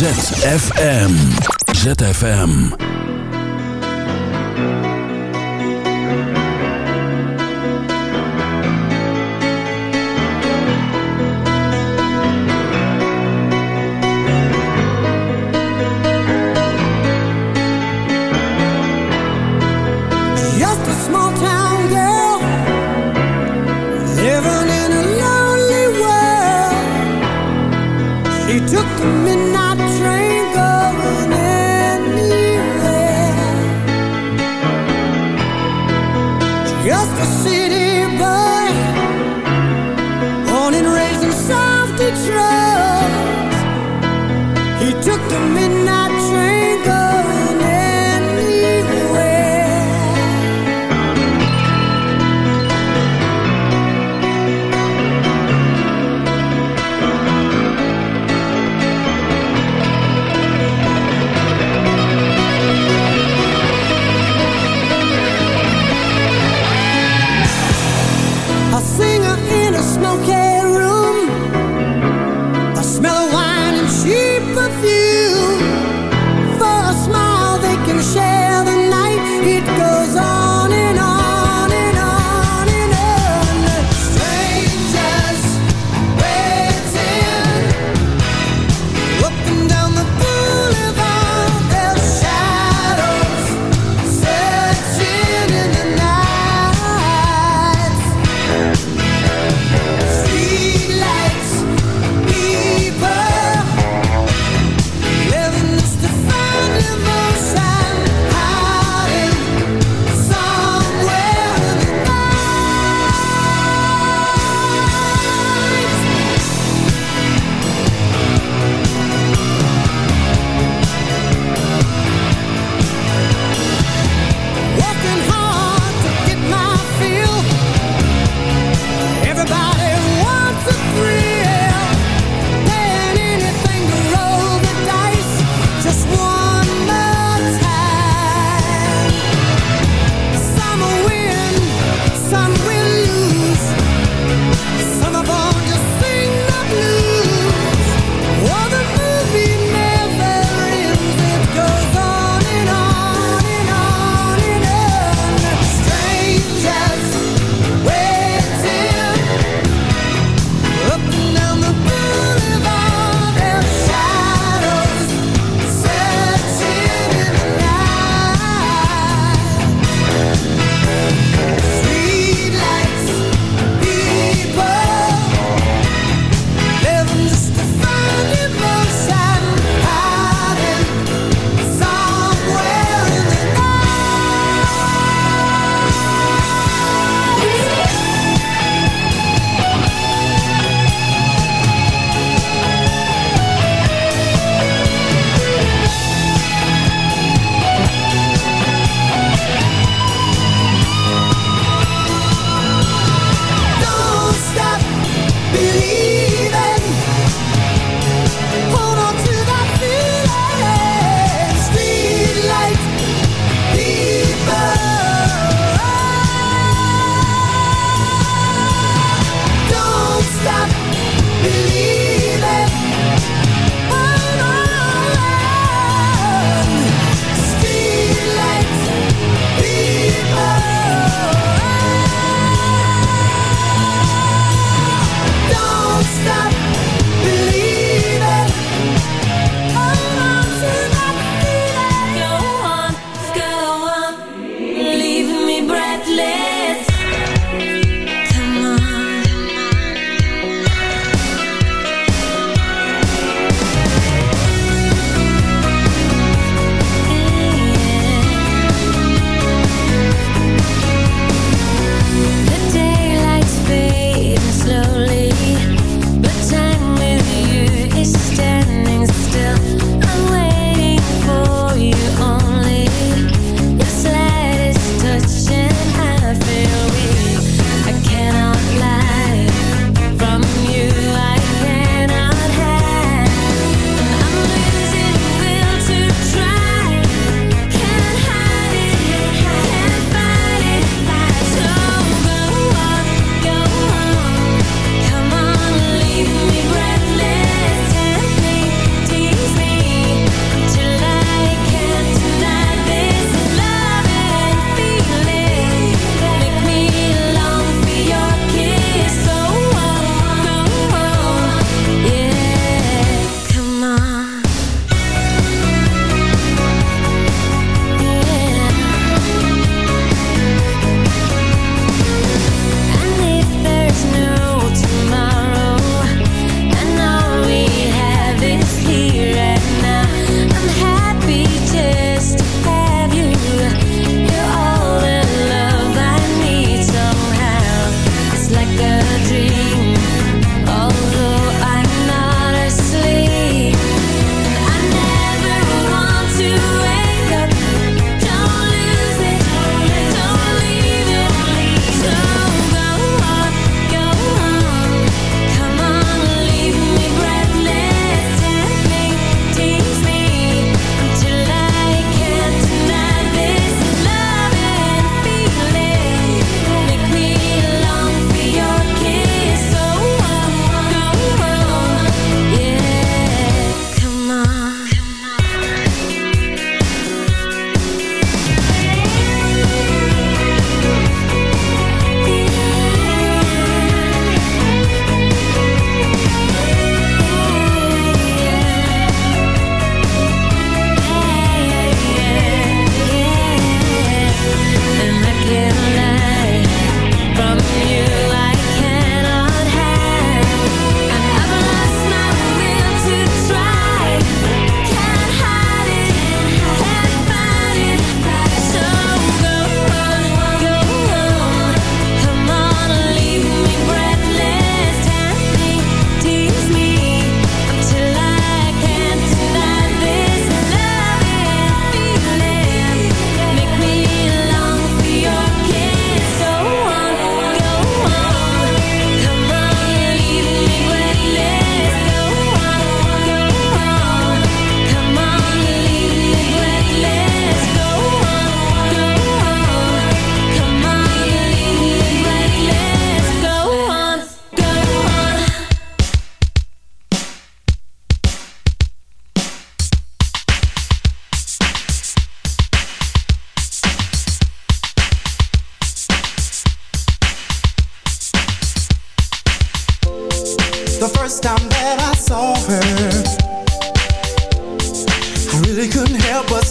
ZFM. ZFM.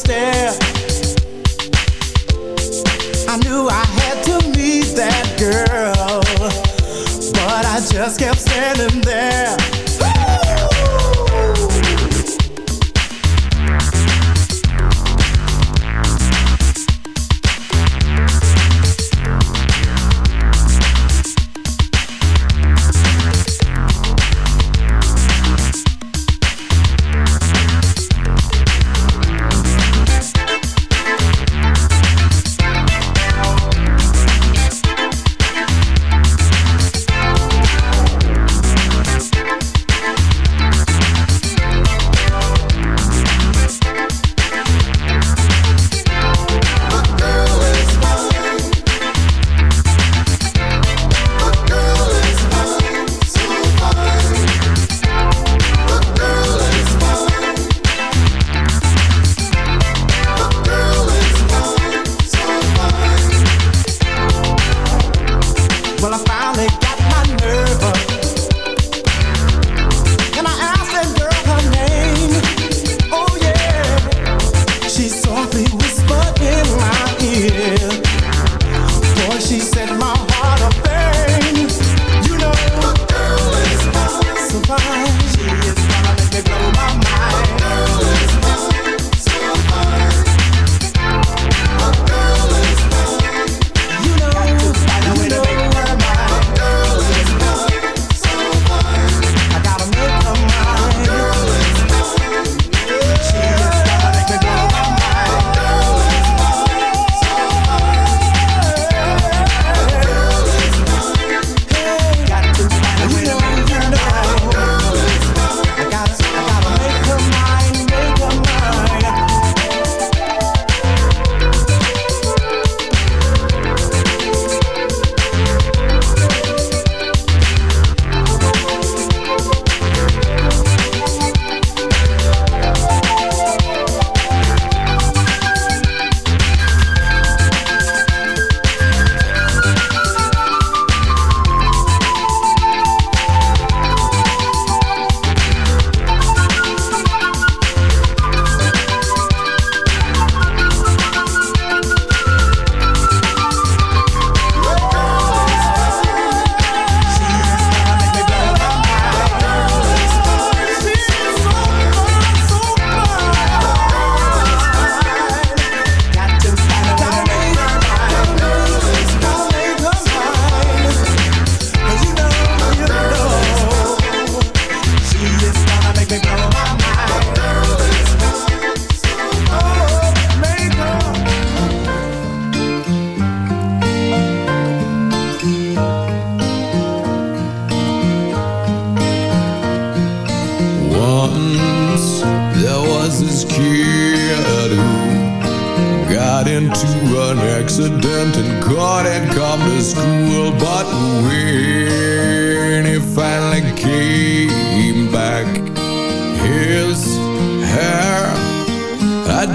there.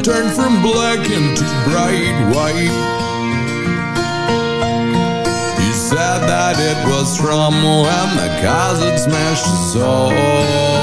turned from black into bright white. He said that it was from when the cars smashed his soul.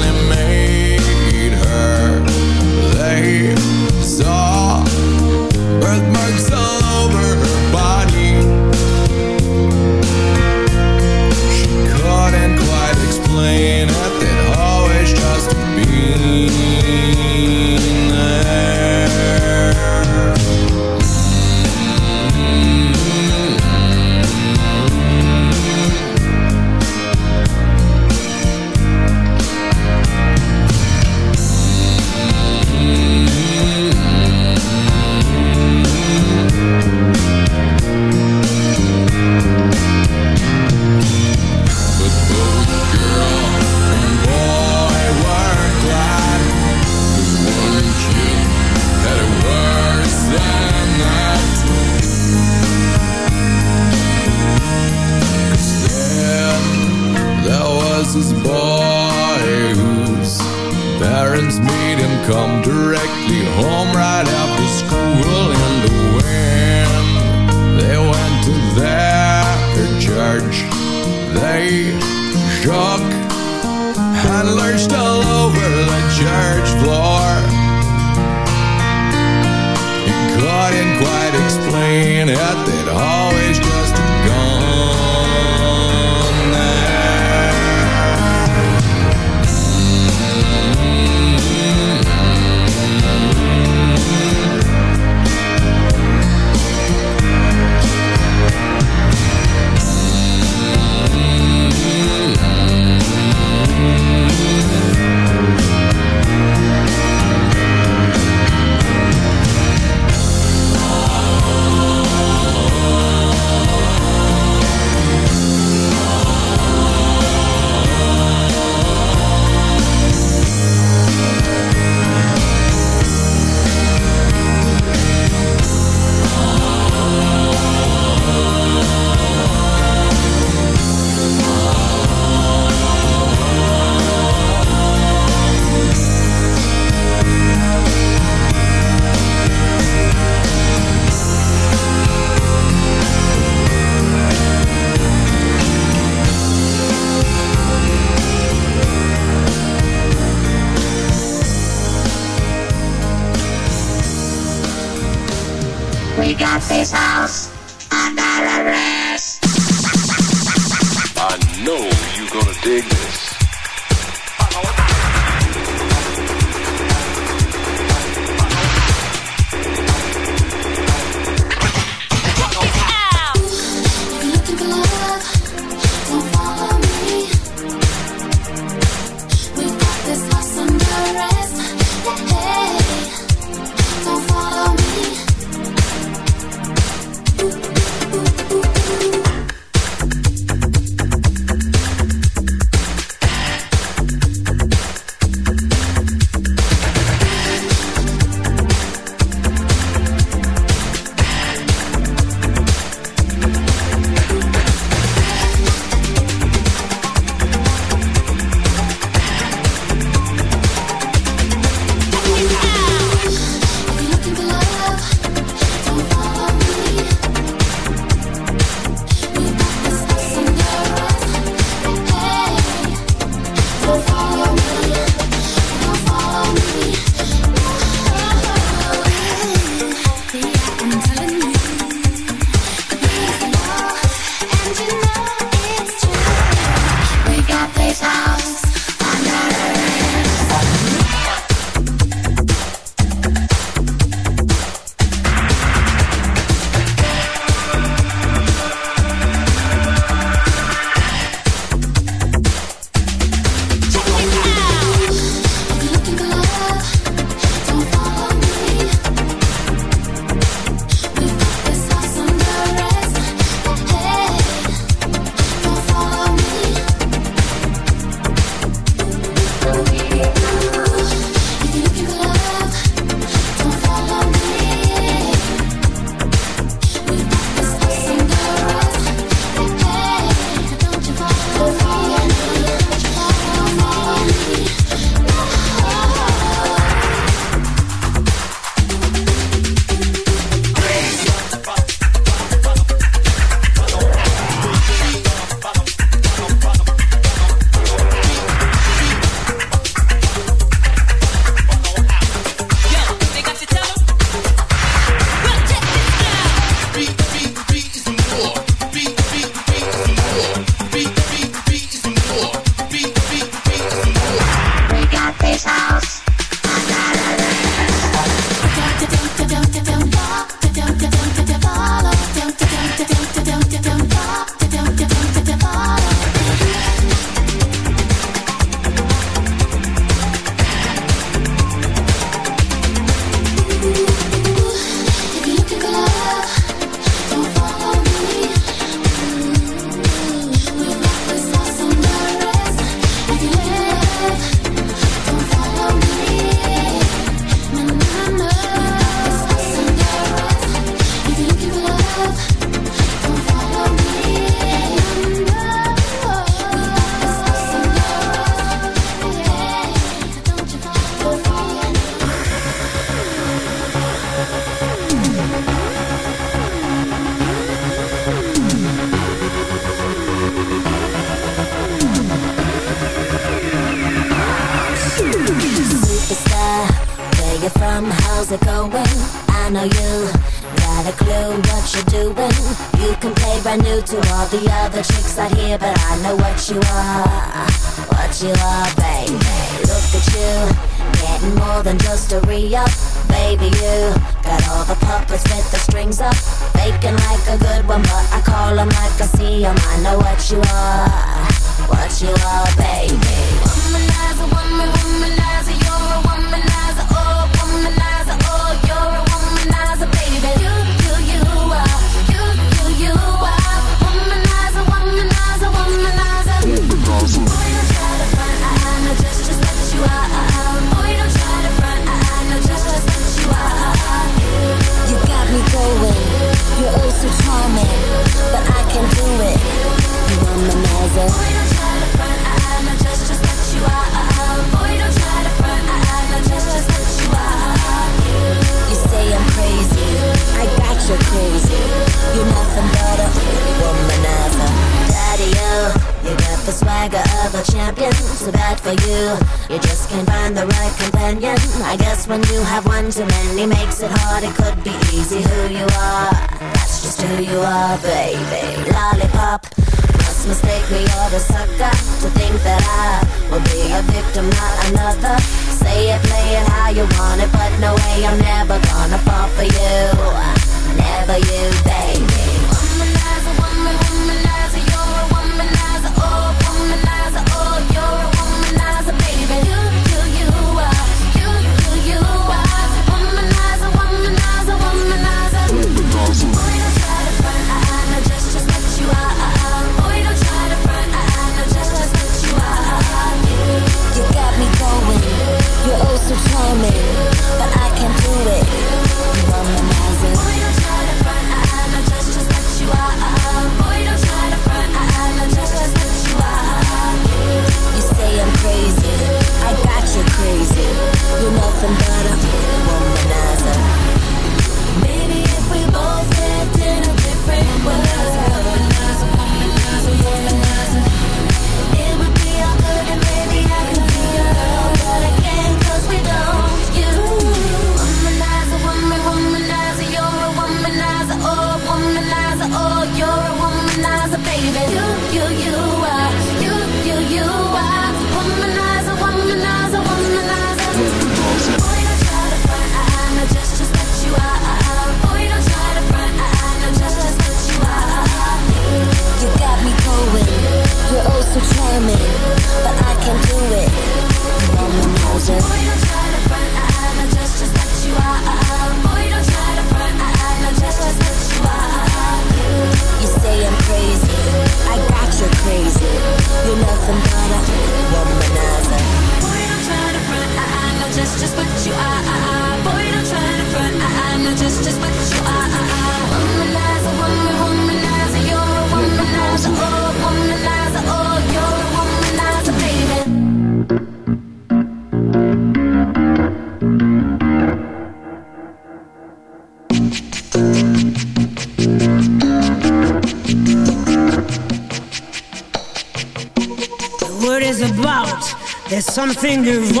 Something evolving.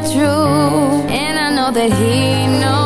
Be true. And I know that he knows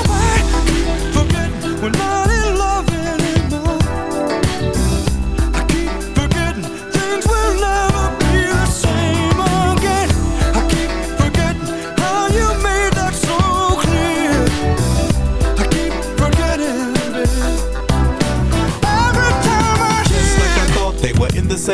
G.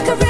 Like a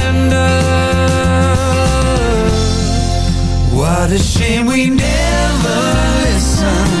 What a shame we never listened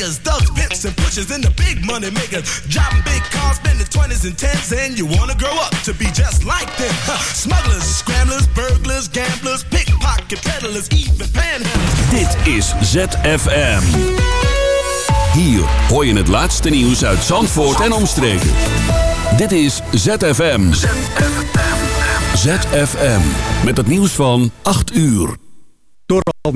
takers, thugs, pimps, and pushers, and the big money makers. Driving big cars, spending 20s and 10s, and you wanna grow up to be just like them. Smugglers, scramblers, burglars, gamblers, pickpocket peddlers, even panhandlers. Dit is ZFM. Hier hoor je het laatste nieuws uit Zandvoort en omstreken. Dit is ZFM. ZFM. Met het nieuws van 8 uur. Door